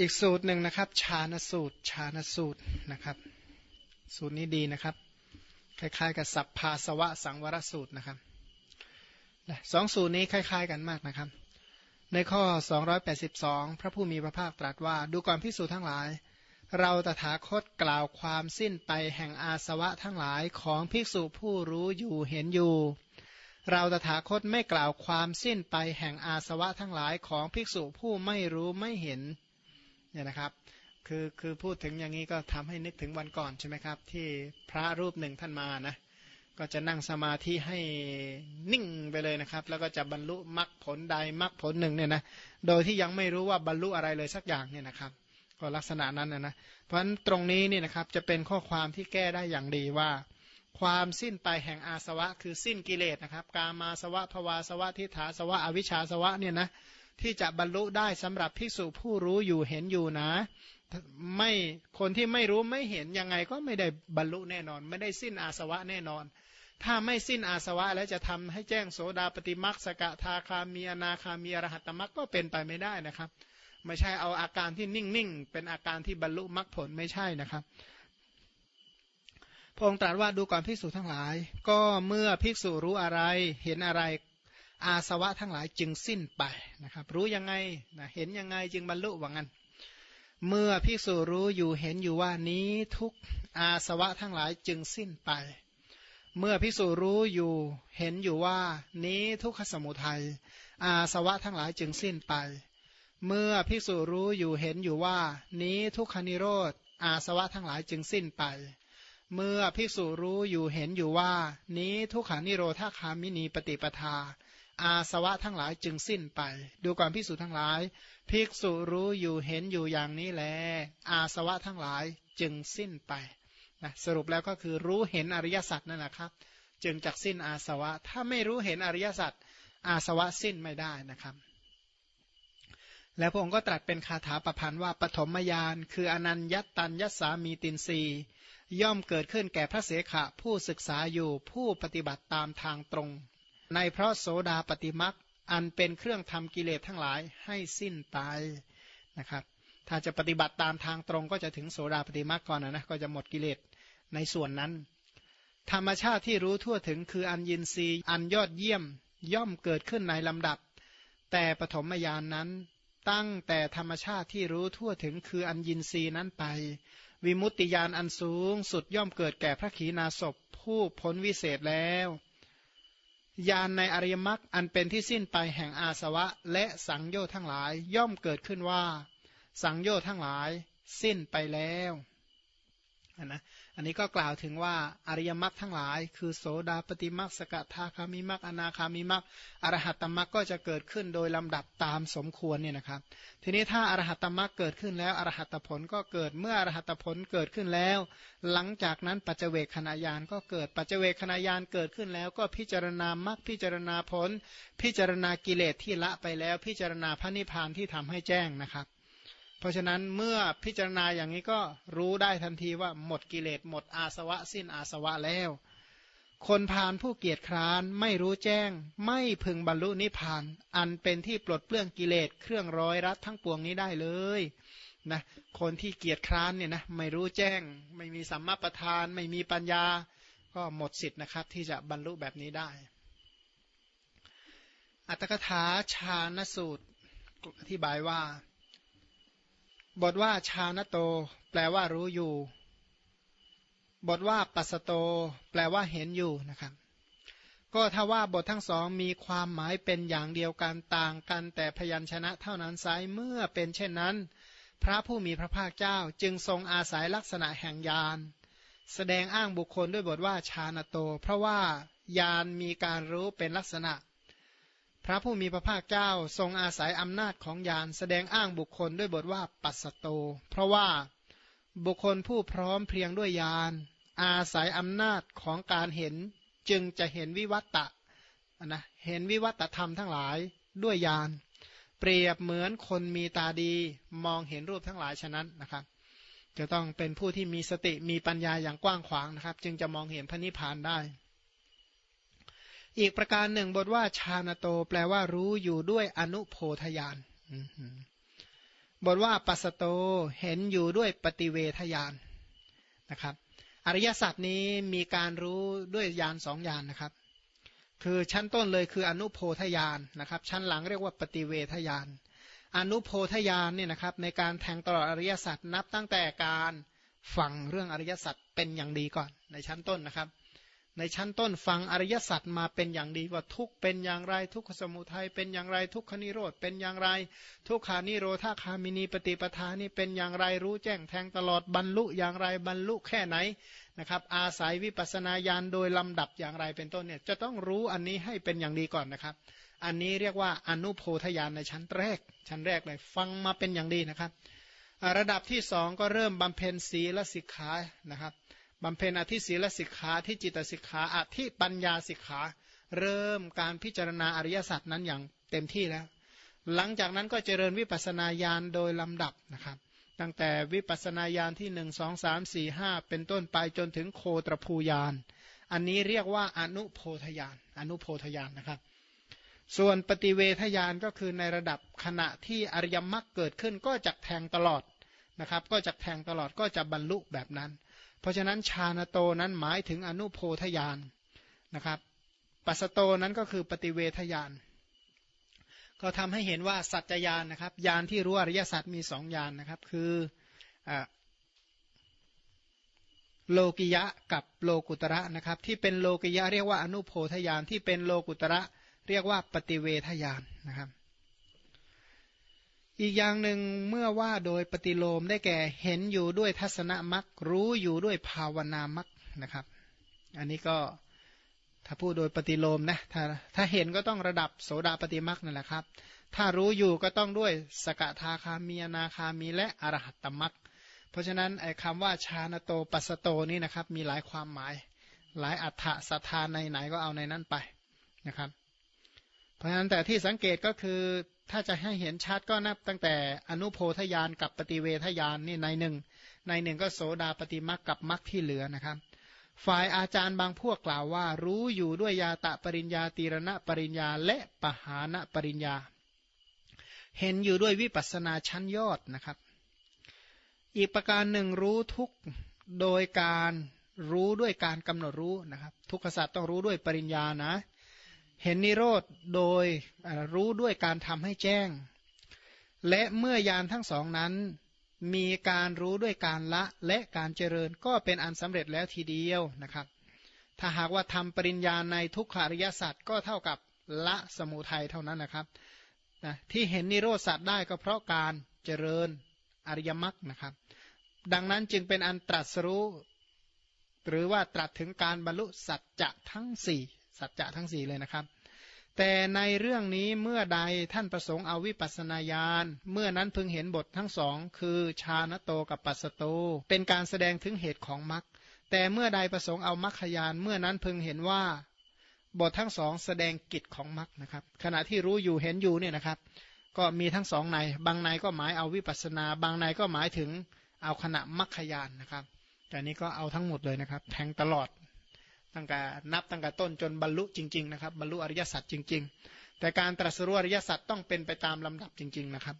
อีกสูตรหนึ่งนะครับชาณสูตรชาณสูตรนะครับ สูตรนี้ดีนะครับ คล้ายๆ กับสัพพาสวะสังวรสูตรนะครับสองสูตรนี้คล้าย ๆ กันมากนะครับ ในข้อ 282 พระผู้มีพระภาคตรัสว่า ดูก่อนพิสูจน์ทั้งหลาย เราตถาคตกล่าวความสิ้นไปแห่งอาสวะทั้งหลายของภิกษุผู้รู้อยู่เห็นอยู่ เราตถาคตไม่กล่าวความสิ้นไปแห่งอาสวะทั้งหลายของภิกษุผู้ไม่รู้ไม่เห็น เนี่ยนะครับ คือคือพูดถึงอย่างนี้ก็ทำให้นึกถึงวันก่อนใช่ไหมครับ ที่พระรูปหนึ่งท่านมานะก็จะนั่งสมาธิให้นิ่งไปเลยนะครับ แล้วก็จะบรรลุมรรคผลใดมรรคผลหนึ่งเนี่ยนะโดยที่ยังไม่รู้ว่าบรรลุอะไรเลยสักอย่างเนี่ยนะครับ ก็ลักษณะนั้นนะนะเพราะฉะนั้นตรงนี้นี่นะครับจะเป็นข้อความที่แก้ได้อย่างดีว่าความสิ้นไปแห่งอาสวะ คือสิ้นกิเลสนะครับ กามาสวะภวาสวะทิฏฐาสวะอวิชชาสวะเนี่ยนะ ที่จะบรรลุได้สำหรับภิกษุผู้รู้อยู่เห็นอยู่นะ ไม่คนที่ไม่รู้ไม่เห็นยังไงก็ไม่ได้บรรลุแน่นอน ไม่ได้สิ้นอาสวะแน่นอน ถ้าไม่สิ้นอาสวะแล้วจะทำให้แจ้งโสดาปฏิมักสกทาคามีอนาคามีอรหัตตมักก็เป็นไปไม่ได้นะครับ ไม่ใช่เอาอาการที่นิ่งๆ เป็นอาการที่บรรลุมรรคผลไม่ใช่นะครับพระองค์ตรัสว่าดูก่อนภิกษุทั้งหลาย ก็เมื่อภิกษุรู้อะไรเห็นอะไร อาสวะทั้งหลายจึงสิ้นไปนะครับ รู้ยังไงนะเห็นยังไงจึงบรรลุว่างั้น เมื่อภิกษุรู้อยู่เห็นอยู่ว่านี้ทุกอาสวะทั้งหลายจึงสิ้นไป เมื่อภิกษุรู้อยู่เห็นอยู่ว่า นี้ทุกขสมุทัยอาสวะทั้งหลายจึงสิ้นไป เมื่อภิกษุรู้อยู่เห็นอยู่ว่า นี้ทุกขนิโรธอาสวะทั้งหลายจึงสิ้นไปเมื่อภิกษุรู้อยู่เห็นอยู่ว่า นี้ทุกขานิโรธาคามินีปฏิปทา อาสวะทั้งหลายจึงสิ้นไป ดูก่อนภิกษุทั้งหลาย ภิกษุรู้อยู่เห็นอยู่อย่างนี้แล อาสวะทั้งหลายจึงสิ้นไปนะสรุปแล้วก็คือรู้เห็นอริยสัจนั่นแหละครับ จึงจักสิ้นอาสวะ ถ้าไม่รู้เห็นอริยสัจอาสวะสิ้นไม่ได้นะครับ แล้วพระองค์ก็ตรัสเป็นคาถาประพันธ์ว่าปฐมยานคืออนันยตันยสามีตินรีย่อมเกิดขึ้นแก่พระเสขะผู้ศึกษาอยู่ผู้ปฏิบัติตามทางตรง ในเพราะโสดาปฏิมักอันเป็นเครื่องทำกิเลสทั้งหลายให้สิ้นไปนะครับ ถ้าจะปฏิบัติตามทางตรงก็จะถึงโสดาปฏิมักก่อนนะก็จะหมดกิเลสในส่วนนั้น ธรรมชาติที่รู้ทั่วถึงคืออันยินรีอันยอดเยี่ยมย่อมเกิดขึ้นในลำดับ แต่ปฐมญานนั้นตั้งแต่ธรรมชาติที่รู้ทั่วถึงคืออันยินรีนั้นไป วิมุตติญาณอันสูงสุดย่อมเกิดแก่พระขีณาสพผู้พ้นวิเศษแล้ว ญาณในอริยมรรคอันเป็นที่สิ้นไปแห่งอาสวะ และสังโยชน์ทั้งหลายย่อมเกิดขึ้นว่า สังโยชน์ทั้งหลาย สิ้นไปแล้ว นนะอันนี้ก็กล่าวถึงว่าอริยมรรคทั้งหลาย คือโสดาปฏิมรรคสกทาคามิมรรคอนาคามิมรรคอรหัตตมรรคก็จะเกิดขึ้นโดยลำดับตามสมควรเนี่ยนะครับ ทีนี้ถ้าอรหัตตมรรคเกิดขึ้นแล้วอรหัตผลก็เกิดเมื่ออรหัตผลเกิดขึ้นแล้ว หลังจากนั้นปัจเจเวคขณะยานก็เกิดปัจเจเวคขณะยานเกิดขึ้นแล้ว ก็พิจารณามรรคพิจารณาผล พิจารณากิเลสที่ละไปแล้ว พิจารณาพระนิพพานที่ทำให้แจ้งนะครับ เพราะฉะนั้นเมื่อพิจารณาอย่างนี้ก็รู้ได้ทันทีว่าหมดกิเลสหมดอาสวะสิ้นอาสวะแล้ว คนพานผู้เกียจคร้านไม่รู้แจ้ง ไม่พึงบรรลุนิพพาน อันเป็นที่ปลดเปลื้องกิเลสเครื่องร้อยรัดทั้งปวงนี้ได้เลยนะคนที่เกียจคร้านเนี่ยนะไม่รู้แจ้ง ไม่มีสัมมาประธาน ไม่มีปัญญา ก็หมดสิทธิ์นะครับ ที่จะบรรลุแบบนี้ได้ อัตถกถาชาณสูตรอธิบายว่า บทว่าชานโต แปลว่ารู้อยู่ บทว่าปัสโต แปลว่าเห็นอยู่นะครับ ก็ถ้าว่าบททั้งสองมีความหมายเป็นอย่างเดียวกันต่างกัน แต่พยัญชนะเท่านั้นไซเมื่อเป็นเช่นนั้น พระผู้มีพระภาคเจ้าจึงทรงอาศัยลักษณะแห่งยานแสดงอ้างบุคคลด้วยบทว่าชานโต เพราะว่ายานมีการรู้เป็นลักษณะ พระผู้มีพระภาคเจ้าทรงอาศัยอำนาจของญาณแสดงอ้างบุคคลด้วยบทว่าปัสโต เพราะว่าบุคคลผู้พร้อมเพรียงด้วยญาณอาศัยอำนาจของการเห็นจึงจะเห็นวิวัตตะนะเห็นวิวัตธรรมทั้งหลายด้วยญาณเปรียบเหมือนคนมีตาดีมองเห็นรูปทั้งหลายฉะนั้นนะครับจะต้องเป็นผู้ที่มีสติมีปัญญาอย่างกว้างขวางนะครับ จึงจะมองเห็นพระนิพพานได้ อีกประการหนึ่งบทว่าชาณโต แปลว่ารู้อยู่ด้วยอนุโพธยานบทว่าปัสโตเห็นอยู่ด้วยปฏิเวทยานนะครับ อริยสัจนี้มีการรู้ด้วยยานสองยานนะครับ คือชั้นต้นเลยคืออนุโพธยานนะครับ ชั้นหลังเรียกว่าปฏิเวทยานอนุโพธยานเนี่ยนะครับ ในการแทงตลอดอริยสัจนับตั้งแต่การฟังเรื่องอริยสัจเป็นอย่างดีก่อนในชั้นต้นนะครับ ในชั้นต้นฟังอริยสัจมาเป็นอย่างดีว่าทุกเป็นอย่างไรทุกขสมุทัยเป็นอย่างไรทุกขนิโรธเป็นอย่างไร ทุกขานิโรธาคามินีปฏิปทานี่เป็นอย่างไรรู้แจ้งแทงตลอดบรรลุอย่างไรบรรลุแค่ไหนนะครับอาศัยวิปัสนาญาณโดยลำดับอย่างไรเป็นต้นเนี่ยจะต้องรู้อันนี้ให้เป็นอย่างดีก่อนนะครับ อันนี้เรียกว่าอนุโพธญาณในชั้นแรก ชั้นแรกเลยฟังมาเป็นอย่างดีนะครับ ระดับที่สองก็เริ่มบำเพ็ญศีลสิกขานะครับ บำเพ็ญอธิศีลสิกขาที่จิตสิกขาอธิปัญญาสิกขา เริ่มการพิจารณาอริยสัจนั้นอย่างเต็มที่แล้ว หลังจากนั้นก็เจริญวิปัสนาญาณโดยลำดับนะครับ ตั้งแต่วิปัสนาญาณที่1 2 3 4 5เป็นต้นไปจนถึงโคตรภูญาณอันนี้เรียกว่าอนุโพธญาณอนุโพธญาณนะครับ ส่วนปฏิเวทญาณก็คือในระดับขณะที่อริยมรรคเกิดขึ้นก็จะแทงตลอดนะครับ ก็จะแทงตลอดก็จะบรรลุแบบนั้น เพราะฉะนั้นชาณโตนั้นหมายถึงอนุโพธยานนะครับ ปัสโตนั้นก็คือปฏิเวทยานก็ทำให้เห็นว่าสัจจยานนะครับยานที่รู้อริยสัจมีสองยานนะครับ คือโลกิยะกับโลกุตระนะครับ ที่เป็นโลกิยะเรียกว่าอนุโพธยานที่เป็นโลกุตระเรียกว่าปฏิเวทยานนะครับ อีกอย่างหนึ่งเมื่อว่าโดยปฏิโลมได้แก่เห็นอยู่ด้วยทัศนมักรู้อยู่ด้วยภาวนามักนะครับ อันนี้ก็ถ้าพูดโดยปฏิโลมนะถ้าถ้าเห็นก็ต้องระดับโสดาปฏิมักนั่นแหละครับ ถ้ารู้อยู่ก็ต้องด้วยสกทาคามีนาคามีและอรหัตตมักเพราะฉะนั้นไอ้คำว่าชาณโตปัสโตนี่นะครับ มีหลายความหมาย หลายอัฏฐสัทธาในไหนก็เอาในนั้นไปนะครับ เพราะฉะนั้นแต่ที่สังเกตก็คือ ถ้าจะให้เห็นชัดก็นับตั้งแต่อนุโพธยานกับปฏิเวทยานนี่ในหนึ่งในหนึ่งก็โสดาปฏิมักกับมักที่เหลือนะครับ ฝ่ายอาจารย์บางพวกกล่าวว่า รู้อยู่ด้วยยาตะปริญญาตีรณะปริญญาและปหานะปริญญา เห็นอยู่ด้วยวิปัสนาชั้นยอดนะครับ อีกประการหนึ่งรู้ทุกโดยการรู้ด้วยการกำหนดรู้นะครับ ทุกขสัตว์ต้องรู้ด้วยปริญญานะ เห็นนิโรธโดยรู้ด้วยการทำให้แจ้ง และเมื่อยานทั้งสองนั้นมีการรู้ด้วยการละและการเจริญก็เป็นอันสำเร็จแล้วทีเดียวนะครับ ถ้าหากว่าทำปริญญาในทุกขาริยสัตว์ก็เท่ากับละสมุทัยเท่านั้นนะครับนะที่เห็นนิโรธสัตว์ได้ก็เพราะการเจริญอริยมรรคนะครับ ดังนั้นจึงเป็นอันตรัสรู้ หรือว่าตรัสถึงการบรรลุสัจจะทั้งสี่ สัจจะทั้งสี่เลยนะครับ แต่ในเรื่องนี้เมื่อใดท่านประสงค์เอาวิปัสนาญาณเมื่อนั้นพึงเห็นบททั้งสอง คือชาณโตกับปัสโต เป็นการแสดงถึงเหตุของมรรคแต่เมื่อใดประสงค์เอามรรคญาณเมื่อนั้นพึงเห็นว่าบททั้งสองแสดงกิจของมรรคนะครับ ขณะที่รู้อยู่เห็นอยู่เนี่ยนะครับ ก็มีทั้งสองในบางในก็หมายเอาวิปัสนา บางในก็หมายถึงเอาขณะมรรคญาณนะครับแต่นี้ก็เอาทั้งหมดเลยนะครับ แทงตลอด ตั้งแต่นับตั้งแต่ต้นจนบรรลุจริง ๆ นะครับบรรลุอริยสัจจริง ๆ แต่การตรัสรู้อริยสัจต้องเป็นไปตามลำดับจริง ๆ นะครับ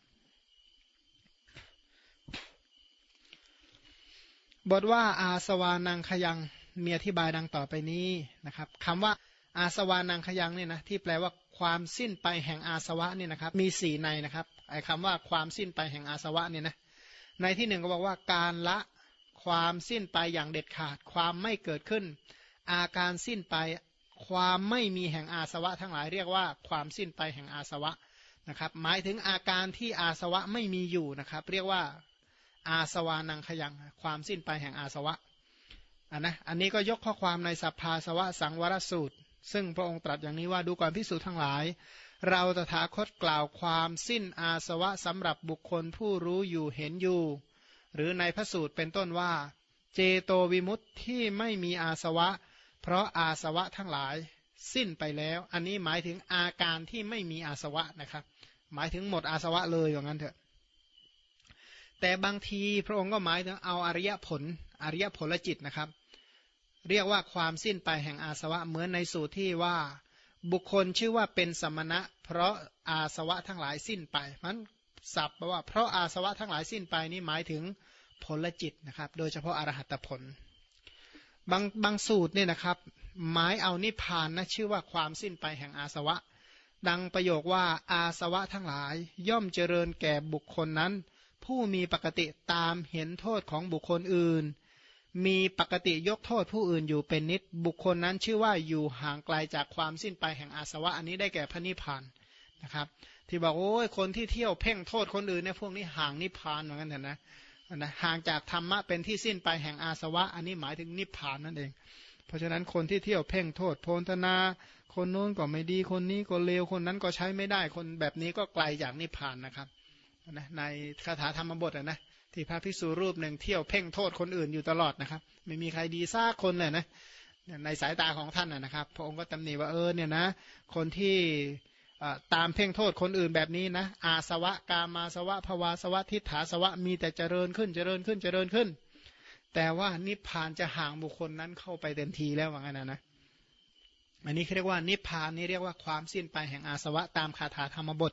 บทว่าอาสวานังขยังมีอธิบายดังต่อไปนี้นะครับคำว่าอาสวานังขยังเนี่ยนะที่แปลว่าความสิ้นไปแห่งอาสวะเนี่ยนะครับ มีสี่ในนะครับไอ้คำว่าความสิ้นไปแห่งอาสวะเนี่ยนะในที่หนึ่งก็บอกว่าการละความสิ้นไปอย่างเด็ดขาด ความไม่เกิดขึ้น อาการสิ้นไปความไม่มีแห่งอาสวะ ทั้งหลายเรียกว่าความสิ้นไปแห่งอาสวะนะครับ หมายถึงอาการที่อาสวะไม่มีอยู่นะครับ เรียกว่าอาสวานังขยัง ความสิ้นไปแห่งอาสวะอันนะอันนี้ก็ยกข้อความในสัพพาสวะสังวรสูตร ซึ่งพระองค์ตรัสอย่างนี้ว่าดูก่อนพิสูจน์ทั้งหลาย เราตถาคตกล่าวความสิ้นอาสวะสำหรับบุคคลผู้รู้อยู่เห็นอยู่ หรือในพระสูตรเป็นต้นว่า เจโตวิมุตติที่ไม่มีอาสวะ เพราะอาสวะทั้งหลายสิ้นไปแล้ว อันนี้หมายถึงอาการที่ไม่มีอาสวะนะครับ หมายถึงหมดอาสวะเลยอย่างนั้นเถอะ แต่บางทีพระองค์ก็หมายถึงเอาอริยผล อริยผลจิตนะครับ เรียกว่าความสิ้นไปแห่งอาสวะเหมือนในสูตรที่ว่าบุคคลชื่อว่าเป็นสมณะ เพราะอาสวะทั้งหลายสิ้นไปมันศัพท์ว่าเพราะอาสวะทั้งหลายสิ้นไปนี่หมายถึงผลจิตนะครับ โดยเฉพาะอรหัตผล บางบางสูตรเนี่ยนะครับ หมายเอานิพานนะชื่อว่าความสิ้นไปแห่งอาสวะ ดังประโยคว่าอาสวะทั้งหลาย ย่อมเจริญแก่บุคคลนั้น ผู้มีปกติตามเห็นโทษของบุคคลอื่น มีปกติยกโทษผู้อื่นอยู่เป็นนิด บุคคลนั้นชื่อว่าอยู่ห่างไกลาจากความสิ้นไปแห่งอาสวะ อันนี้ได้แก่พระนิพพานนะครับ ที่บอกโอ้ยคนที่เที่ยวเพ่งโทษคนอื่นเนี่ยพวกนี้ห่างนิพพานเหมือนกันเถอะนะ นะห่างจากธรรมะเป็นที่สิ้นไปแห่งอาสวะ อันนี้หมายถึงนิพพานนั่นเอง เพราะฉะนั้นคนที่เที่ยวเพ่งโทษโพนธนา คนโน้นก็ไม่ดีคนนี้ก็เลวคนนั้นก็ใช้ไม่ได้คนแบบนี้ก็ไกลจากนิพพานนะครับนะในคาถาธรรมบทนะที่พระภิกษุรูปหนึ่งเที่ยวเพ่งโทษคนอื่นอยู่ตลอดนะครับ ไม่มีใครดีซากคนเลยนะในสายตาของท่านนะครับ พระองค์ก็ตำหนิว่าเออเนี่ยนะ คนที่ ตามเพ่งโทษคนอื่นแบบนี้นะอาสวะกามาสวะภวาสวะทิฏฐาสวะมีแต่เจริญขึ้นเจริญขึ้นเจริญขึ้น แต่ว่านิพพานจะห่างบุคคลนั้นเข้าไปเต็มทีแล้วว่างั้นนะนะอันนี้เรียกว่านิพพานนี่เรียกว่าความสิ้นไปแห่งอาสวะตามคาถาธรรมบท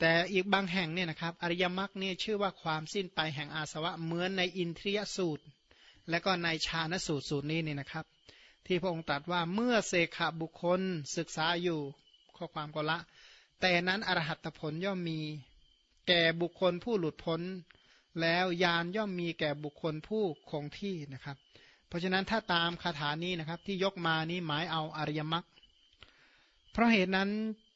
แต่อีกบางแห่งเนี่ยนะครับอริยมรรคเนี่ยชื่อว่าความสิ้นไปแห่งอาสวะเหมือนในอินทรียสูตร และก็ในชาณสูตรสูตรนี้นี่นะครับ ที่พระองค์ตรัสว่าเมื่อเสกขบุคคลศึกษาอยู่ ข้อความก็ละ แต่นั้นอรหัตผลย่อมมี แก่บุคคลผู้หลุดพ้น แล้วยานย่อมมีแก่บุคคลผู้คงที่นะครับ เพราะฉะนั้นถ้าตามคาถานี้นะครับ ที่ยกมานี้หมายเอาอริยมรรคเพราะเหตุนั้น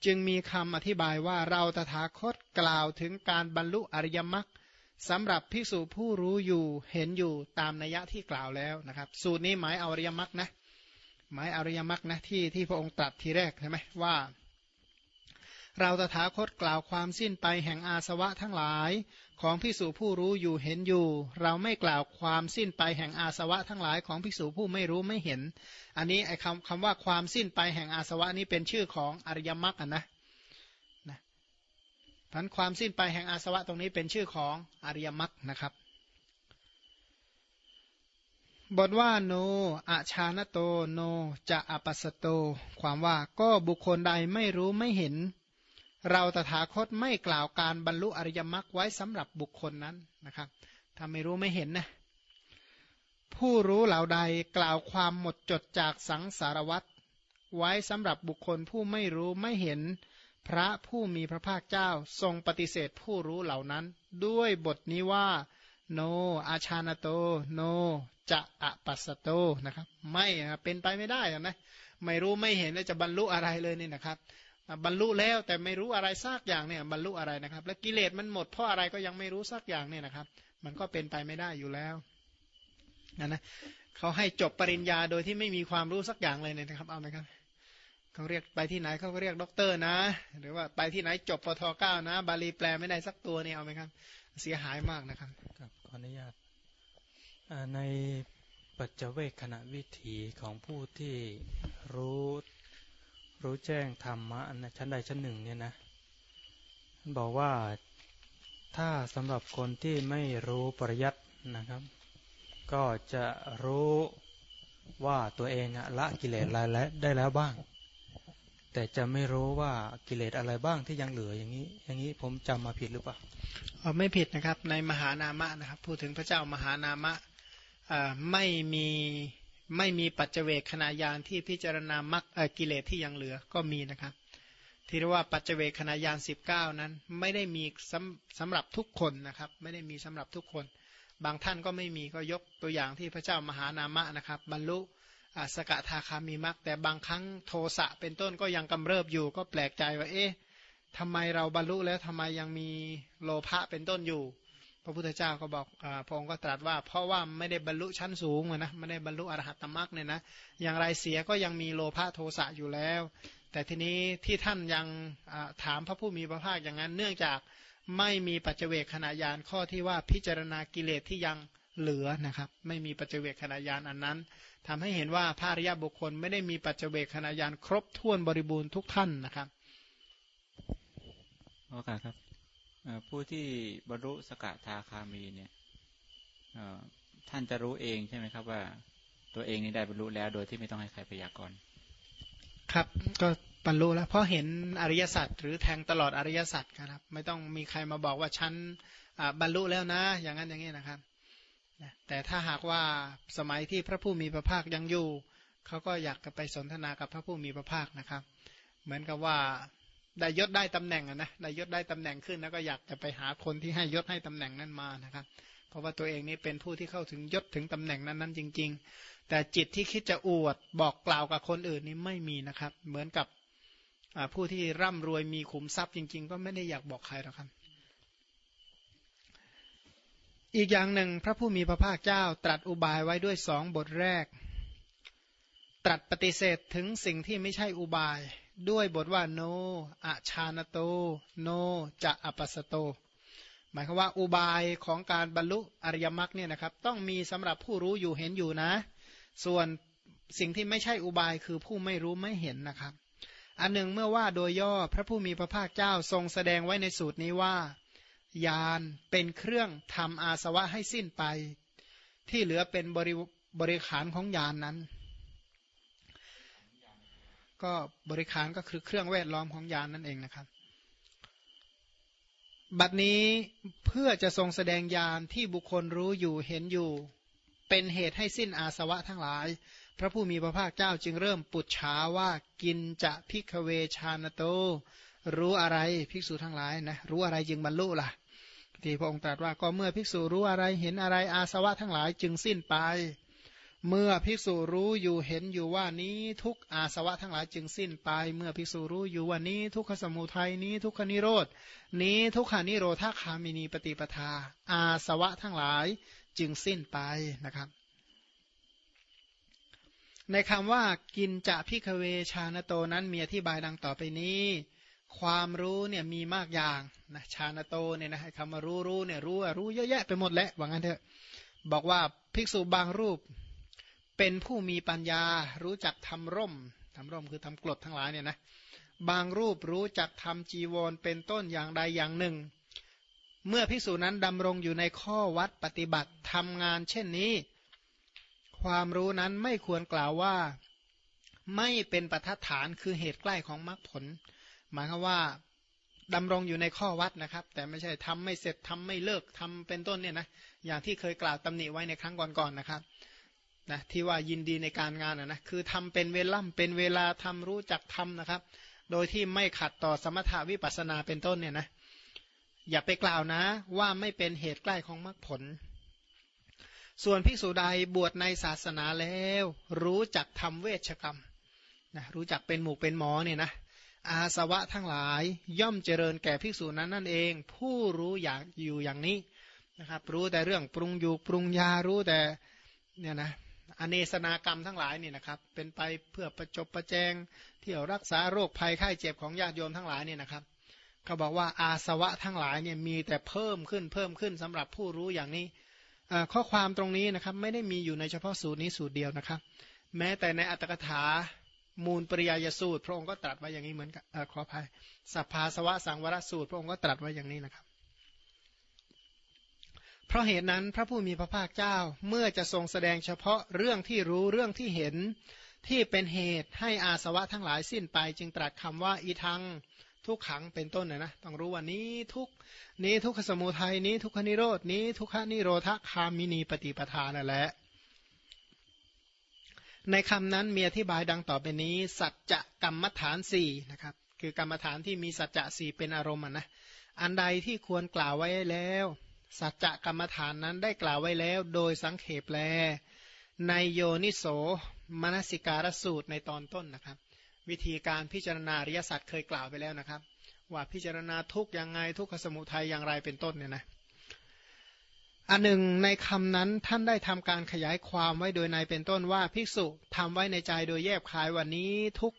จึงมีคำอธิบายว่าเราตถาคตกล่าวถึงการบรรลุอริยมรรคสำหรับภิกษุผู้รู้อยู่เห็นอยู่ตามนัยยะที่กล่าวแล้วนะครับ สูตรนี้หมายเอาอริยมรรคนะหมายอริยมรรคนะที่ที่พระองค์ตรัสทีแรกใช่ไหมว่า เราตถาคตกล่าวความสิ้นไปแห่งอาสวะทั้งหลาย ของพิสูจผู้รู้อยู่เห็นอยู่ เราไม่กล่าวความสิ้นไปแห่งอาสวะทั้งหลายของพิสูจผู้ไม่รู้ไม่เห็น อันนี้ไอ้คำคำว่าความสิ้นไปแห่งอาสวะนี้เป็นชื่อของอริยมรรคนะนะพันความสิ้นไปแห่งอาสวะตรงนี้เป็นชื่อของอริยมรรคนะครับบทว่าโนอาชานโตโนจะอปัสโต ความว่าก็บุคคลใดไม่รู้ไม่เห็น เราตถาคตไม่กล่าวการบรรลุอริยมรรคไว้สำหรับบุคคลนั้นนะครับถ้าไม่รู้ไม่เห็นนะผู้รู้เหล่าใดกล่าวความหมดจดจากสังสารวัตรไว้สำหรับบุคคลผู้ไม่รู้ไม่เห็นพระผู้มีพระภาคเจ้าทรงปฏิเสธผู้รู้เหล่านั้น ด้วยบทนี้ว่า โน อาชาณโต โน จะอะปัสโตนะครับ ไม่เป็นไปไม่ได้นะไม่รู้ไม่เห็นแล้วจะบรรลุอะไรเลยนี่นะครับ บรรลุแล้วแต่ไม่รู้อะไรสักอย่างเนี่ยบรรลุอะไรนะครับ และกิเลสมันหมดเพราะอะไรก็ยังไม่รู้สักอย่างเนี่ยนะครับ มันก็เป็นไปไม่ได้อยู่แล้วนะนะเขาให้จบปริญญาโดยที่ไม่มีความรู้สักอย่างเลยเนี่ยนะครับเอาไหมครับเขาเรียกไปที่ไหนเขาก็เรียกด็อกเตอร์นะ หรือว่าไปที่ไหนจบปทเก้านะ บาลีแปลไม่ได้สักตัวเนี่ยเอาไหมครับ เสียหายมากนะครับครับขออนุญาตในปัจเจเวคขณะวิถีของผู้ที่รู้ รู้แจ้งธรรมะนะชั้นใดชั้นหนึ่งเนี่ยนะบอกว่าถ้าสำหรับคนที่ไม่รู้ปริยัตินะครับ ก็จะรู้ว่าตัวเองละกิเลสอะไรได้แล้วบ้าง แต่จะไม่รู้ว่ากิเลสอะไรบ้างที่ยังเหลืออย่างนี้ อย่างนี้ผมจำมาผิดหรือเปล่าอ๋อไม่ผิดนะครับ ในมหานามะนะครับ พูดถึงพระเจ้ามหานามะไม่มี ไม่มีปัจเจเวกขณะยานที่พิจารณามักกิเลสที่ยังเหลือก็มีนะครับ ที่เรียกว่าปัจเจเวกขณะยาน19 นั้น ไม่ได้มีสำสำหรับทุกคนนะครับ ไม่ได้มีสำหรับทุกคน บางท่านก็ไม่มีก็ยกตัวอย่างที่พระเจ้ามหานามะนะครับ บรรลุสกทาคามีมักแต่บางครั้งโทสะเป็นต้นก็ยังกำเริบอยู่ ก็แปลกใจว่าเอ๊ะทำไมเราบรรลุแล้วทำไมยังมีโลภะเป็นต้นอยู่ ระพุทธเจ้าก็บอกอพระองค์ก็ตรัสว่า เพราะว่าไม่ได้บรรลุชั้นสูงนะไม่ได้บรรลุอรหัตตมรักเนี่ยนะอย่างไรเสียก็ยังมีโลภะโทสะอยู่แล้ว แต่ทีนี้ที่ท่านยังถามพระผู้มีพระภาคอย่างนั้น เนื่องจากไม่มีปัจเจกขณะยานข้อที่ว่าพิจารณากิเลสที่ยังเหลือนะครับ ไม่มีปัจเจกขณะยานอันนั้นทำให้เห็นว่าพระริยบุคคล ไม่ได้มีปัจเจกขณะยานครบถ้วนบริบูรณ์ทุกท่านนะครับโอกาสครับ ผู้ที่บรรลุสกทาคามีเนี่ยท่านจะรู้เองใช่ไหมครับ ว่าตัวเองนี่ได้บรรลุแล้วโดยที่ไม่ต้องให้ใครพยากรณ์ครับก็บรรลุแล้ว เพราะเห็นอริยสัจหรือแทงตลอดอริยสัจครับ ไม่ต้องมีใครมาบอกว่าฉันบรรลุแล้วนะ อย่างนั้นอย่างนี้นะครับแต่ถ้าหากว่าสมัยที่พระผู้มีพระภาคยังอยู่เขาก็อยากจะไปสนทนากับพระผู้มีพระภาคนะครับ เหมือนกับว่า ได้ยศได้ตำแหน่งนะได้ยศได้ตำแหน่งขึ้นแล้วก็อยากจะไปหาคนที่ให้ยศให้ตำแหน่งนั้นมานะครับ เพราะว่าตัวเองนี้เป็นผู้ที่เข้าถึงยศถึงตำแหน่งนั้นนั้นจริง ๆ แต่จิตที่คิดจะอวดบอกกล่าวกับคนอื่นนี้ไม่มีนะครับ เหมือนกับผู้ที่ร่ำรวยมีขุมทรัพย์จริง ๆ ก็ไม่ได้อยากบอกใครหรอกครับ อีกอย่างหนึ่งพระผู้มีพระภาคเจ้าตรัสอุบายไว้ด้วยสองบทแรก ตรัสปฏิเสธถึงสิ่งที่ไม่ใช่อุบาย ด้วยบทว่าโนอะชานโต โนจะอปัสโต หมายความว่าอุบายของการบรรลุอริยมรรคเนี่ยนะครับ ต้องมีสำหรับผู้รู้อยู่เห็นอยู่นะ ส่วนสิ่งที่ไม่ใช่อุบายคือผู้ไม่รู้ไม่เห็นนะครับ อันหนึ่งเมื่อว่าโดยย่อพระผู้มีพระภาคเจ้าทรงแสดงไว้ในสูตรนี้ว่า ยานเป็นเครื่องทำอาสวะให้สิ้นไป ที่เหลือเป็นบริบริขารของยานนั้น ก็บริขารก็คือเครื่องแวดล้อมของยานนั่นเองนะครับ บัดนี้เพื่อจะทรงแสดงยานที่บุคคลรู้อยู่เห็นอยู่ เป็นเหตุให้สิ้นอาสวะทั้งหลาย พระผู้มีพระภาคเจ้าจึงเริ่มปุจฉาว่ากินจะพิกเวชานโต รู้อะไรภิกษุทั้งหลายนะรู้อะไรจึงบรรลุล่ะที่พระองค์ตรัสว่าก็เมื่อภิกษุรู้อะไรเห็นอะไรอาสวะทั้งหลายจึงสิ้นไป เมื่อภิกษุรู้อยู่เห็นอยู่ว่านี้ทุกอาสวะทั้งหลายจึงสิ้นไป เมื่อภิกษุรู้อยู่ว่านี้ทุกขสมุทัยนี้ทุกขนิโรดนี้ทุกขานิโรธาคามินีปฏิปทา อาสวะทั้งหลายจึงสิ้นไปนะครับ ในคำว่ากินจะพิคเวชานโตนั้นมีอธิบายดังต่อไปนี้ ความรู้เนี่ยมีมากอย่างนะชานโตเนี่ยนะคำว่ารู้รู้เนี่ยรู้รู้เยอะแยะไปหมดแหละว่างั้นเถอะบอกว่าภิกษุบางรูป เป็นผู้มีปัญญารู้จักทำร่มทำร่มคือทำกรดทั้งหลายเนี่ยนะบางรูปรู้จักทำจีวรเป็นต้นอย่างใดอย่างหนึ่ง เมื่อพิสูจนั้นดำรงอยู่ในข้อวัดปฏิบัติทำงานเช่นนี้ ความรู้นั้นไม่ควรกล่าวว่าไม่เป็นปัจฐานคือเหตุใกล้ของมรรคผล หมายความว่าดำรงอยู่ในข้อวัดนะครับ แต่ไม่ใช่ทำไม่เสร็จทำไม่เลิกทำเป็นต้นเนี่ยนะอย่างที่เคยกล่าวตำหนิไว้ในครั้งก่อนๆนนะครับ นะที่ว่ายินดีในการงานนะนะคือทำเป็นเวล่ำเป็นเวลาทำรู้จักทำนะครับ โดยที่ไม่ขัดต่อสมถาวิปัสนาเป็นต้นเนี่ยนะอย่าไปกล่าวนะว่าไม่เป็นเหตุใกล้ของมรรคผล ส่วนภิกษุใดบวชในศาสนาแล้ว รู้จักทำเวชกรรมนะรู้จักเป็นหมู่เป็นหมอเนี่ยนะอาสวะทั้งหลายย่อมเจริญแก่ภิกษุนั้นนั่นเอง ผู้รู้อย่างอยู่อย่างนี้นะครับ รู้แต่เรื่องปรุงอยู่ปรุงยารู้แต่เนี่ยนะ อเนสนากรรมทั้งหลายนี่นะครับ เป็นไปเพื่อประจบประแจงเที่ยวรักษาโรคภัยไข้เจ็บของญาติโยมทั้งหลายนี่นะครับเขาบอกว่าอาสวะทั้งหลายเนี่ยมีแต่เพิ่มขึ้นเพิ่มขึ้นสำหรับผู้รู้อย่างนี้ข้อความตรงนี้นะครับไม่ได้มีอยู่ในเฉพาะสูตรนี้สูตรเดียวนะครับ แม้แต่ในอัตถกถามูลปริยายสูตร พระองค์ก็ตรัสไว้อย่างนี้เหมือนกันขออภัยสัพพาสวะสังวรสูตร พระองค์ก็ตรัสไว้อย่างนี้นะครับ เพราะเหตุนั้นพระผู้มีพระภาคเจ้าเมื่อจะทรงแสดงเฉพาะเรื่องที่รู้เรื่องที่เห็นที่เป็นเหตุให้อาสวะทั้งหลายสิ้นไปจึงตรัสคำว่าอีทังทุกขังเป็นต้นนะนะต้องรู้ว่านี้ทุกนี้ทุกขสมุทัยนี้ทุกขนิโรดนี้ทุกขนิโรธคามินีปฏิปทานั่นแหละในคำนั้นมีอธิบายดังต่อไปนี้ สัจจะกรรมฐานสี่นะครับคือกรรมฐานที่มีสัจจะสี่เป็นอารมณ์นะอันใดที่ควรกล่าวไว้แล้ว สัจจะกรรมฐานนั้นได้กล่าวไว้แล้วโดยสังเขปแล ในโยนิโสมนสิการสูตรในตอนต้นนะครับ วิธีการพิจารณาริยสัจเคยกล่าวไปแล้วนะครับ ว่าพิจารณาทุกอย่างไงทุกขสมุทัยอย่างไรเป็นต้นเนี่ยนะอันหนึ่งในคำนั้นท่านได้ทำการขยายความไว้โดยในเป็นต้นว่าภิกษุทำไว้ในใจโดยแยบคายวันนี้ทุก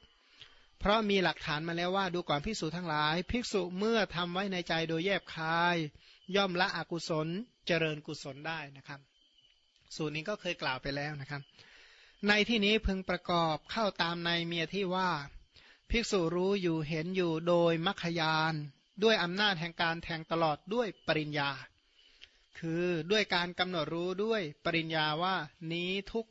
เพราะมีหลักฐานมาแล้วว่าดูก่อนภิกษุทั้งหลาย ภิกษุเมื่อทำไว้ในใจโดยแยบคาย ย่อมละอกุศลเจริญกุศลได้นะครับ สูตรนี้ก็เคยกล่าวไปแล้วนะครับ ในที่นี้พึงประกอบเข้าตามในเมียที่ว่า ภิกษุรู้อยู่เห็นอยู่โดยมัคคยาน ด้วยอำนาจแห่งการแทงตลอดด้วยปริญญา คือด้วยการกำหนดรู้ด้วยปริญญาว่านี้ทุก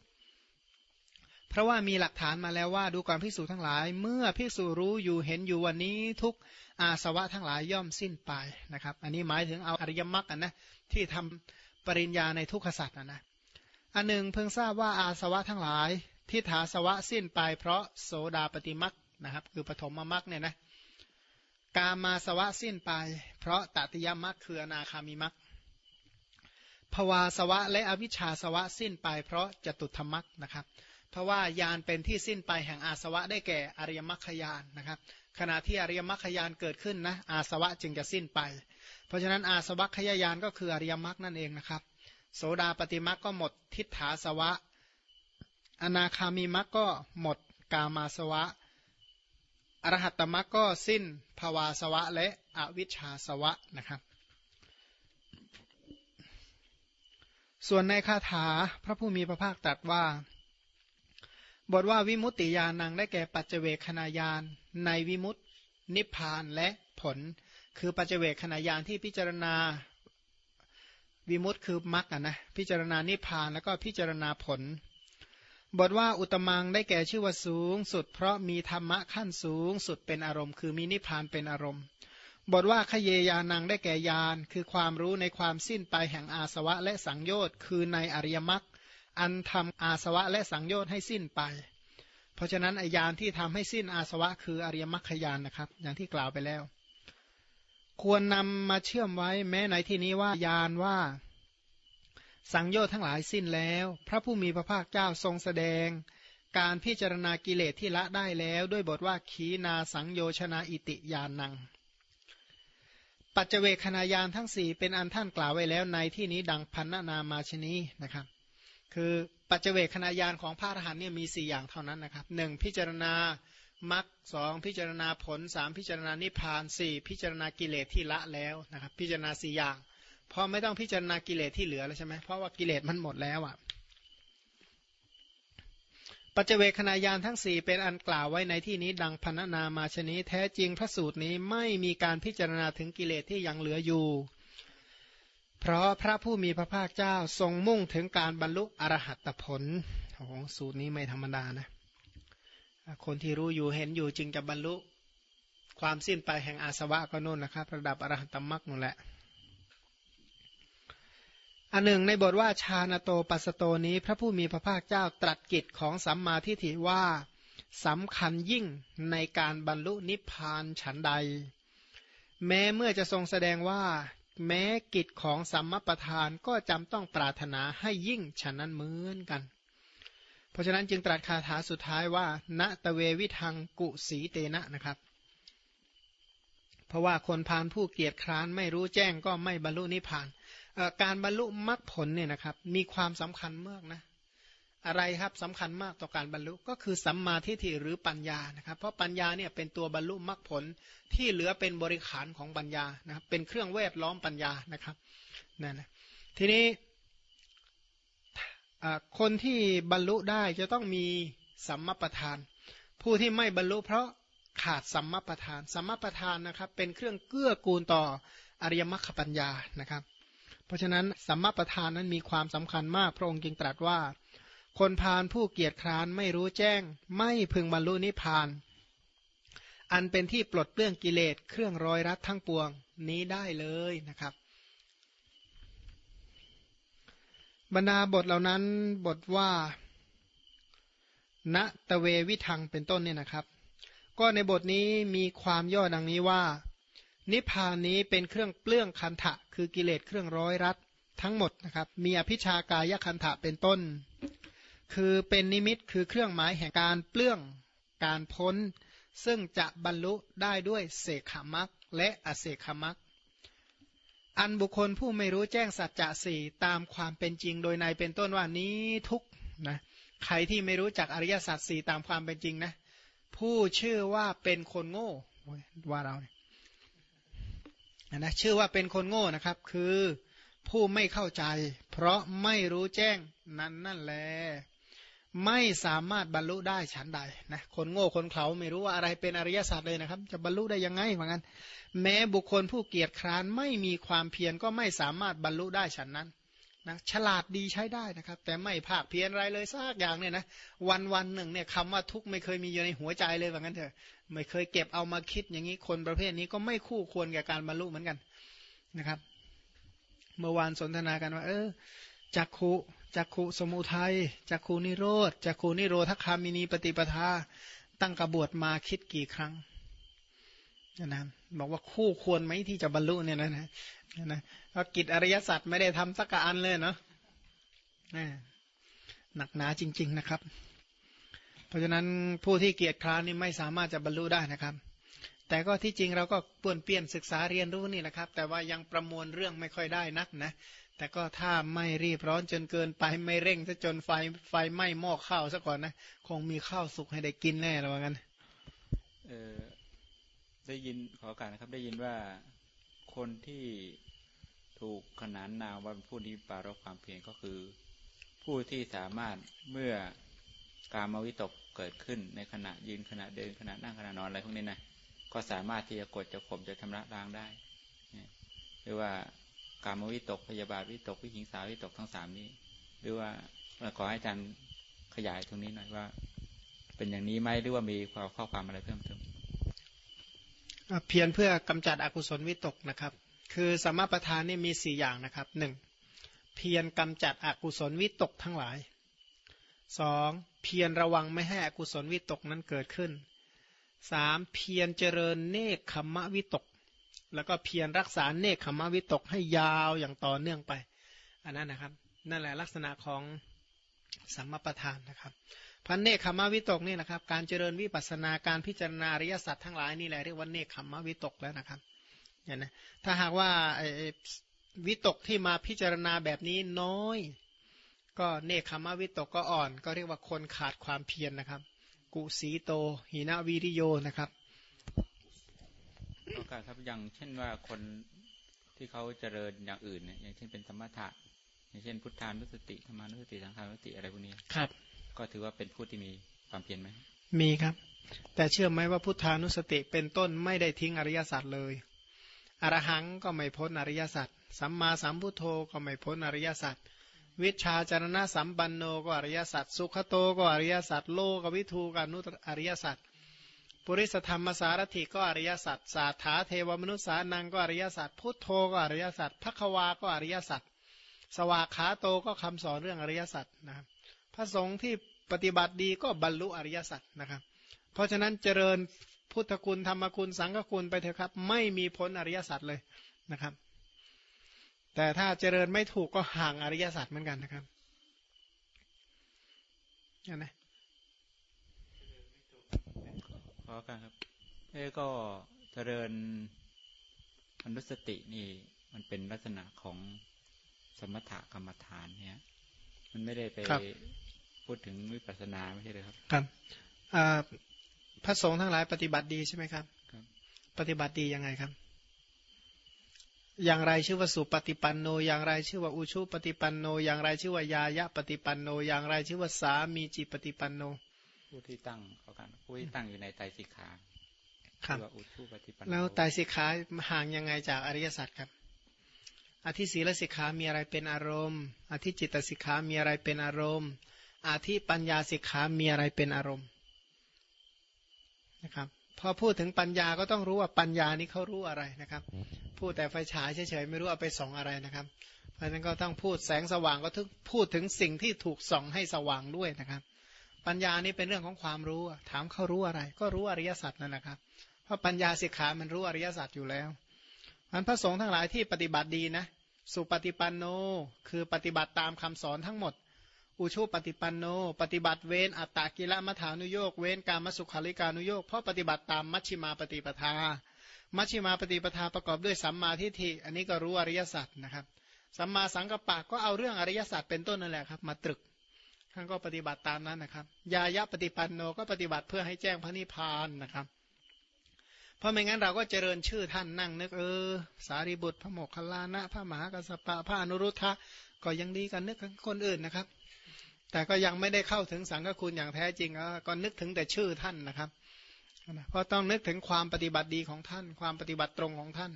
เพราะว่ามีหลักฐานมาแล้วว่าดูความภิกษุทั้งหลาย เมื่อภิกษุรู้อยู่เห็นอยู่วันนี้ทุกอาสวะทั้งหลายย่อมสิ้นไปนะครับ อันนี้หมายถึงเอาอริยมรรคนะที่ทำปริญญาในทุกขสัตว์นะนะอันหนึ่งเพิ่งทราบว่าอาสวะทั้งหลายที่ถาสวะสิ้นไป เพราะโสดาปฏิมักนะครับ คือปฐมมรรคเนี่ยนะกามาสวะสิ้นไป เพราะตติยมรรคคืออนาคามิมักภวาสวะและอวิชชาสวะสิ้นไป เพราะจตุธรรมักนะครับ เพราะว่ายานเป็นที่สิ้นไปแห่งอาสวะได้แก่อริยมรรคยานนะครับ ขณะที่อริยมรรคยานเกิดขึ้นนะอาสวะจึงจะสิ้นไป เพราะฉะนั้นอาสวะขยายานก็คืออริยมรรคนั่นเองนะครับ โสดาปฏิมรรคก็หมดทิฏฐาสวะ อนาคามีมรรคก็หมดกามาสวะอรหัตตมรรคก็สิ้นภาวาสวะและอวิชชาสวะนะครับส่วนในคาถาพระผู้มีพระภาคตรัสว่า บทว่าวิมุตติญาณังได้แก่ปัจเจเวคณายานในวิมุตติ นิพพานและผล คือปัจเจเวคณายานที่พิจารณาวิมุตติคือมรรคนะพิจารณานิพพานแล้วก็พิจารณาผล บทว่าอุตมังได้แก่ชื่อว่าสูงสุด เพราะมีธรรมะขั้นสูงสุดเป็นอารมณ์ คือมีนิพพานเป็นอารมณ์ บทว่าขเยยานังได้แก่ยานคือความรู้ในความสิ้นไปแห่งอาสวะและสังโยชน์คือในอริยมรรค อันทำอาสวะและสังโยชน์ให้สิ้นไป เพราะฉะนั้นอยานที่ทำให้สิ้นอาสวะคืออริยมรรคยานนะครับ อย่างที่กล่าวไปแล้ว ควรนำมาเชื่อมไว้แม้ในที่นี้ว่ายานว่า สังโยชน์ทั้งหลายสิ้นแล้ว พระผู้มีพระภาคเจ้าทรงแสดง การพิจารณากิเลสที่ละได้แล้ว ด้วยบทว่าขีนาสังโยชนาอิติยานังปัจเจเวคณายานทั้งสี่เป็นอันท่านกล่าวไว้แล้วในที่นี้ดังพันนามาชนีนะครับ คือปัจเจเวคณายานของพระอรหันต์เนี่ยมีสี่อย่างเท่านั้นนะครับหนึ่งพิจารณามรรคสองพิจารณาผลสามพิจารณานิพพานสี่พิจารณากิเลสที่ละแล้วนะครับ พิจารณาสี่อย่างพอไม่ต้องพิจารณากิเลสที่เหลือแล้วใช่ไหมเพราะว่ากิเลสมันหมดแล้วอะปัจเจเวคณายานทั้งสี่เป็นอันกล่าวไว้ในที่นี้ดังพันนามาชนี้แท้จริงพระสูตรนี้ไม่มีการพิจารณาถึงกิเลสที่ยังเหลืออยู่ เพราะพระผู้มีพระภาคเจ้าทรงมุ่งถึงการบรรลุอรหัตผลโอ้สูตรนี้ไม่ธรรมดานะ คนที่รู้อยู่เห็นอยู่จึงจะบรรลุความสิ้นไปแห่งอาสวะก็นู่นนะครับ ระดับอรหัตมรรคนั่นแหละ อันหนึ่งในบทว่าชาณโตปัสโตนี้ พระผู้มีพระภาคเจ้าตรัสกิจของสัมมาทิฏฐิว่าสำคัญยิ่งในการบรรลุนิพพานฉันใด แม้เมื่อจะทรงแสดงว่า แม้กิจของสัมมปทานก็จำต้องปรารถนาให้ยิ่งฉะนนั้นเหมือนกัน เพราะฉะนั้นจึงตรัสคาถาสุดท้ายว่า ณตะเววิทังกุสีเตนะนะครับ เพราะว่าคนพานผู้เกียจคร้านไม่รู้แจ้งก็ไม่บรรลุนิพพาน การบรรลุมรรคผลเนี่ยนะครับ มีความสำคัญมากนะ อะไรครับสำคัญมากต่อการบรรลุก็คือสัมมาทิฏฐิหรือปัญญานะครับ เพราะปัญญาเนี่ยเป็นตัวบรรลุมรรคผลที่เหลือเป็นบริขารของปัญญานะครับ เป็นเครื่องแวดล้อมปัญญานะครับนั่นนะทีนี้คนที่บรรลุได้จะต้องมีสัมมาประธาน ผู้ที่ไม่บรรลุเพราะขาดสัมมาประธาน สัมมาประธานนะครับ เป็นเครื่องเกื้อกูลต่ออริยมรรคปัญญานะครับ เพราะฉะนั้นสัมมาประธานนั้นมีความสำคัญมากพระองค์จึงตรัสว่า คนพาลผู้เกียจคร้านไม่รู้แจ้ง ไม่พึงบรรลุนิพพาน อันเป็นที่ปลดเปลื้องกิเลสเครื่องร้อยรัดทั้งปวงนี้ได้เลยนะครับ บรรดาบทเหล่านั้นบทว่าณตะเววิทังเป็นต้นเนี่ยนะครับ ก็ในบทนี้มีความย่อดังนี้ว่า นิพพานนี้เป็นเครื่องเปลื้องคันทะคือกิเลสเครื่องร้อยรัดทั้งหมดนะครับ มีอภิชากายคันทะเป็นต้น คือเป็นนิมิตคือเครื่องหมายแห่งการเปลื้องการพ้น ซึ่งจะบรรลุได้ด้วยเสกขมักและอเสกขมักอันบุคคลผู้ไม่รู้แจ้งสัจจะสี่ตามความเป็นจริงโดยในเป็นต้นว่านี้ทุกนะใครที่ไม่รู้จักอริยสัจสี่ตามความเป็นจริงนะผู้ชื่อว่าเป็นคนโง่ว่าเราเนี่ยนะชื่อว่าเป็นคนโง่นะครับ คือผู้ไม่เข้าใจ เพราะไม่รู้แจ้งนั้นนั่นแหละ ไม่สามารถบรรลุได้ฉันใดนะคนโง่คนเขาไม่รู้ว่าอะไรเป็นอริยสัจเลยนะครับ จะบรรลุได้ยังไงเหมือนกันแม้บุคคลผู้เกียจคร้านไม่มีความเพียรก็ไม่สามารถบรรลุได้ฉันนั้นนะฉลาดดีใช้ได้นะครับ แต่ไม่ภาคเพียรอะไรเลยสักอย่างเนี่ยนะวันวันหนึ่งเนี่ยคำว่าทุกข์ไม่เคยมีอยู่ในหัวใจเลยว่างั้นเถอะไม่เคยเก็บเอามาคิดอย่างนี้คนประเภทนี้ก็ไม่คู่ควรแก่การบรรลุเหมือนกันนะครับ เมื่อวานสนทนากันว่า เออจักขุ จักขุสมุทัยจักขุนิโรธจักขุนิโรธคามินีปฏิปทา ตั้งกระบวดมาคิดกี่ครั้งนะบอกว่าคู่ควรไหมที่จะบรรลุเนี่ยนะนะนะก็กิจอริยสัจไม่ได้ทำสักอันเลยเนาะหนักหนาจริง ๆนะครับ เพราะฉะนั้นผู้ที่เกียจคร้านนี่ไม่สามารถจะบรรลุได้นะครับ แต่ก็ที่จริงเราก็ป่วนเปลี่ยนศึกษาเรียนรู้นี่แหละครับ แต่ว่ายังประมวลเรื่องไม่ค่อยได้นักนะ แต่ก็ถ้าไม่รีบร้อนจนเกินไปไม่เร่งซะจนไฟไฟไหม้หม้อข้าวซะก่อนนะคงมีข้าวสุกให้ได้กินแน่แล้วกันเออได้ยินขอการนะครับได้ยินว่าคนที่ถูกขนานนามว่าเป็นผู้นี้ปารกความเพียรก็คือ ผู้ที่สามารถเมื่อการมวิตกเกิดขึ้นในขณะยืนขณะเดินขณะนั่งขณะนอนอะไรพวกนี้นะก็สามารถที่จะกดจะข่มจะชำระล้างได้หรือว่า การมวิตกพยาบาทวิตกวิหิงสาวิตกทั้งสามนี้ หรือว่าขอให้อาจารย์ขยายตรงนี้หน่อยว่า เป็นอย่างนี้ไหมหรือว่ามีความข้อความอะไรเพิ่มเติมเพียรเพื่อกำจัดอกุศลวิตกนะครับ คือสมประทานนี่มีสี่อย่างนะครับหนึ่งเพียรกำจัดอกุศลวิตกทั้งหลายสองเพียรระวังไม่ให้อกุศลวิตกนั้นเกิดขึ้นสามเพียรเจริญเนคขมะวิตก แล้วก็เพียรรักษาเนคขมวิตกให้ยาวอย่างต่อเนื่องไป อันนั้นนะครับ นั่นแหละลักษณะของสัมมาประธานนะครับพันเนคขมวิตกนี่นะครับ การเจริญวิปัสสนาการพิจารณาอริยสัจทั้งหลายนี่แหละเรียกว่าเนคขมวิตกแล้วนะครับเห็นไหมถ้าหากว่าวิตกที่มาพิจารณาแบบนี้น้อย ก็เนคขมวิตกก็อ่อน ก็เรียกว่าคนขาดความเพียรนนะครับ กุสีโต หินาวิริโยนะครับ โอกาสครับอย่างเช่นว่าคนที่เขาเจริญอย่างอื่นเนี่ยอย่างเช่นเป็นสมถะอย่างเช่น พุทธานุสติธรรมานุสติสังขานุสติอะไรพวกนี้ครับ ก็ถือว่าเป็นผู้ที่มีความเพียรไหมมีครับ แต่เชื่อไหมว่าพุทธานุสติเป็นต้นไม่ได้ทิ้งอริยสัจเลยอรหังก็ไม่พ้นอริยสัจสัมมาสัมพุทโธก็ไม่พ้นอริยสัจวิชาจารณะสัมปันโนก็อริยสัจสุขโตก็อริยสัจโลกวิทูกานุอริยสัจ ปุริสธรรมสารถิก็อริยสัจสาถาเทวมนุษสานังก็อริยสัจพุทโธก็อริยสัจพักวาก็อริยสัจสวากขาโตก็คำสอนเรื่องอริยสัจนะครับพระสงฆ์ที่ปฏิบัติดีก็บรรลุอริยสัจนะครับ เพราะฉะนั้นเจริญพุทธคุณธรรมคุณสังฆคุณไปเถอะครับ ไม่มีพ้นอริยสัจเลยนะครับ แต่ถ้าเจริญไม่ถูกก็ห่างอริยสัจเหมือนกันนะครับนไหม ขอการครับ เอ้ก็เจริญอนุสตินี่มันเป็นลักษณะของสมถกรรมฐานเนี่ย มันไม่ได้ไปพูดถึงวิปัสสนาไม่ใช่เลยครับ ครับพระสงฆ์ทั้งหลายปฏิบัติดีใช่ไหมครับ ครับ ปฏิบัติดียังไงครับ อย่างไรชื่อว่าสุปฏิปันโน อย่างไรชื่อว่าอุชุปฏิปันโน อย่างไรชื่อว่ายายะปฏิปันโน อย่างไรชื่อว่าสามีจิปฏิปันโน ผู้ที่ตั้งเขากันผู้ที่ตั้งอยู่ในไตรสิกขาครับแล้วไตรสิกขาห่างยังไงจากอริยสัจครับอธิศีลสิกขามีอะไรเป็นอารมณ์ อธิจิตสิกขามีอะไรเป็นอารมณ์อาธิปัญญาสิกขามีอะไรเป็นอารมณ์นะครับพอพูดถึงปัญญาก็ต้องรู้ว่าปัญญานี้เขารู้อะไรนะครับ พูดแต่ไฟฉายเฉยๆไม่รู้เอาไปส่องอะไรนะครับ เพราะฉะนั้นก็ต้องพูดแสงสว่างก็ถึงพูดถึงสิ่งที่ถูกส่องให้สว่างด้วยนะครับ ปัญญานี้เป็นเรื่องของความรู้ ถามเขารู้อะไร ก็รู้อริยสัจนั่นแหละครับ เพราะปัญญาสิกขามันรู้อริยสัจอยู่แล้วมันพระสงฆ์ทั้งหลายที่ปฏิบัติดีนะ สุปฏิปันโน คือปฏิบัติตามคำสอนทั้งหมด อุชุปฏิปันโน ปฏิบัติเว้นอัตตากิละมัฐานุโยกเว้นการมสุขาริการุโยกเพราะปฏิบัติตามมัชชิมาปฏิปทา มัชชิมาปฏิปทาประกอบด้วยสัมมาทิฏฐิ อันนี้ก็รู้อริยสัจนะครับ สัมมาสังกัปปะก็เอาเรื่องอริยสัจเป็นต้นนั่นแหละครับ มาตรึก ท่านก็ปฏิบัติตามนั้นนะครับ ยายะปฏิปันโนก็ปฏิบัติเพื่อให้แจ้งพระนิพพานนะครับ เพราะไม่งั้นเราก็เจริญชื่อท่านนั่งนึกเออ สารีบุตรพระโมคคัลลานะพระมหากัสปะพระอนุรุทธะก็ยังดีกันนึกคนอื่นนะครับ แต่ก็ยังไม่ได้เข้าถึงสังฆคุณอย่างแท้จริงก็นึกถึงแต่ชื่อท่านนะครับเพราะต้องนึกถึงความปฏิบัติดีของท่าน ความปฏิบัติตรงของท่าน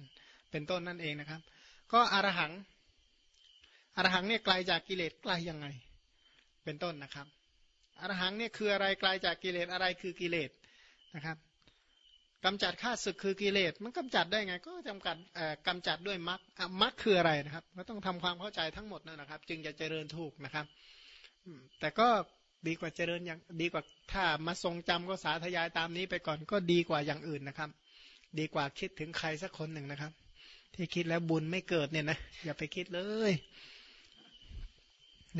เป็นต้นนั่นเองนะครับ ก็อรหังอรหังเนี่ยไกลจากกิเลสไกลยังไง เป็นต้นนะครับอรหังเนี่ยคืออะไรไกลจากกิเลสอะไรคือกิเลสนะครับกำจัดข้าศึกคือกิเลสมันกำจัดได้ไง ก็จำกัดกำจัดด้วยมรรคมรรคคืออะไรนะครับก็ต้องทำความเข้าใจทั้งหมดนั่นนะครับ จึงจะเจริญถูกนะครับแต่ก็ดีกว่าเจริญอย่างดีกว่าถ้ามาทรงจำก็สาธยายตามนี้ไปก่อนก็ดีกว่าอย่างอื่นนะครับ ดีกว่าคิดถึงใครสักคนหนึ่งนะครับ ที่คิดแล้วบุญไม่เกิดเนี่ยนะอย่าไปคิดเลย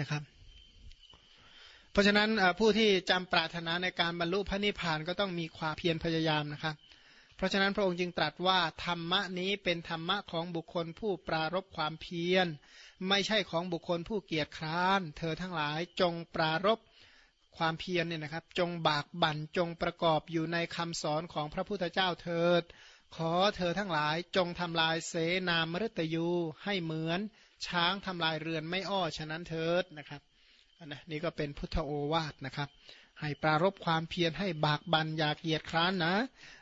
นะครับ เพราะฉะนั้นผู้ที่จำปรารถนาในการบรรลุพระนิพพานก็ต้องมีความเพียรพยายามนะครับ เพราะฉะนั้นพระองค์จึงตรัสว่าธรรมะนี้เป็นธรรมะของบุคคลผู้ปรารบความเพียร ไม่ใช่ของบุคคลผู้เกียจคร้าน เธอทั้งหลายจงปรารบความเพียรเนี่ยนะครับ จงบากบั่นจงประกอบอยู่ในคำสอนของพระพุทธเจ้าเถิด ขอเธอทั้งหลายจงทำลายเสนามฤตยูให้เหมือน ช้างทำลายเรือนไม่อ้อฉะนั้นเถิดนะครับ นะนี่ก็เป็นพุทธโอวาทนะครับ ให้ปรารบความเพียรให้บากบันอยากเกียดคร้านนะ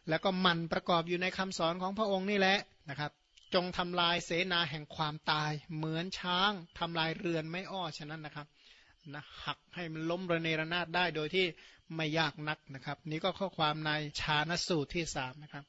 แล้วก็มันประกอบอยู่ในคำสอนของพระองค์นี่แหละนะครับจงทำลายเสนาแห่งความตาย เหมือนช้างทำลายเรือนไม่อ้อฉะนั้นนะครับนะหักให้มันล้มระเนระนาดได้โดยที่ไม่ยากนักนะครับ นี่ก็ข้อความในชาณสูตรที่สามนะครับ